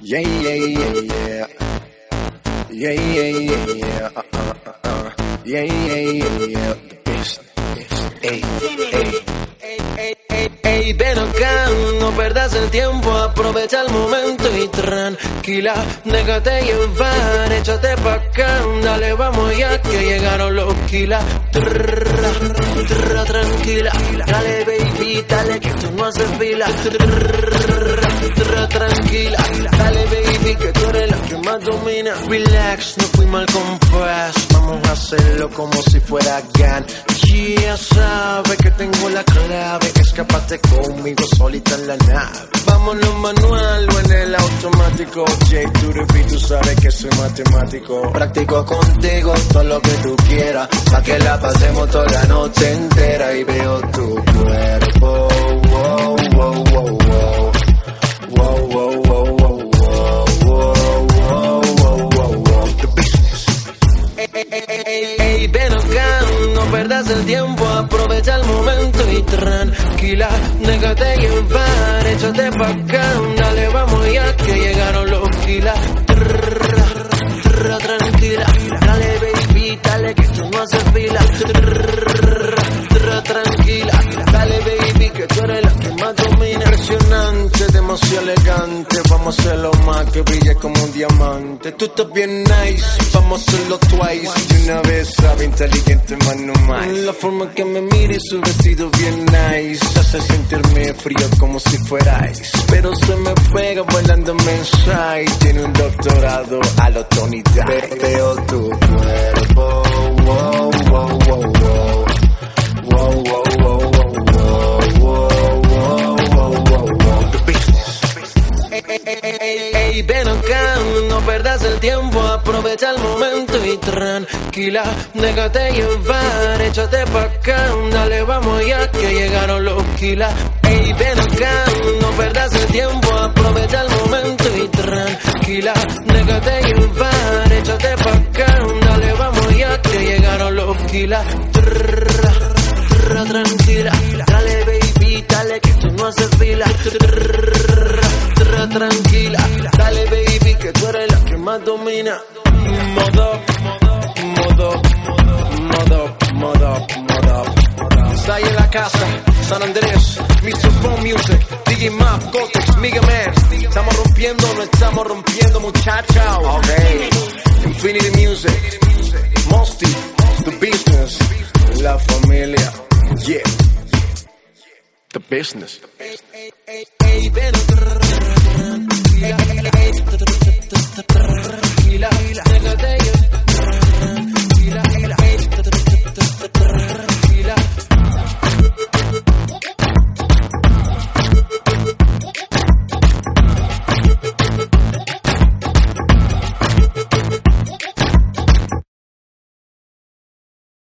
Yeah, yeah, yeah, yeah. Yeah, yeah, yeah, yeah. Yeah, yeah, yeah, yeah. The best, best. Ey, ey. Ey, ey, ey, ven acá, no perdas el tiempo, aprovecha el momento y tranquila, déjate llevar, échate pa' acá, dale, vamos ya que llegaron los kilas. Trrra, trrra, tranquila, dale baby, dale que tú no haces fila. Trrra, tranquila, dale baby que tú eres la que más domina. Relax, no fui mal compás, vamos a hacerlo como si fuera GAN. Ya sabes que tengo la clave, escapate conmigo solita en la nave. Vámonos manual o en el automático. J to the tú sabes que soy matemático. Practico contigo todo lo que tú quieras, pa' que la pasemos toda la noche entera y veo no perdas el tiempo, aprovecha el momento y tranquila, déjate llevar, échate pa' acá, dale, vamos ya que llegaron los kilas. Tranquila, dale baby, dale que tú no haces fila. Tranquila, dale baby que tú eres la que más domina. Impresionante, demasiado elegante. Vamos a hacerlo más que brille como un diamante. Tú estás bien nice, vamos a hacerlo twice. Una vez sabe inteligente, más no más. La forma que me mires, su vestido bien nice. Hace sentirme frío como si fuera ice. Pero se me pega bailándome inside. Tiene un doctorado a lo Tony Dice. Veo tu cuerpo, wow, ey, ey, ven acá, no perdas el tiempo, aprovecha el momento y tranquila, déjate llevar, échate pa' acá, dale, vamos ya que llegaron los kilas. Ey, ven acá, no perdas el tiempo, aprovecha el momento y tranquila, déjate llevar, échate pa' acá, dale, vamos ya que llegaron los kilas. Tranquila, dale baby, dale que tú no haces fila. Trrra, trrra, más domina. Modo, modo, modo, modo, modo. Está ahí en la casa, San Andrés, Mr. Phone Music, DJ Map, Gotex, Mega Man. Estamos rompiendo, no estamos rompiendo, muchachos. Ok. Infinity Music, Mosty, the business, la familia, yeah. The business.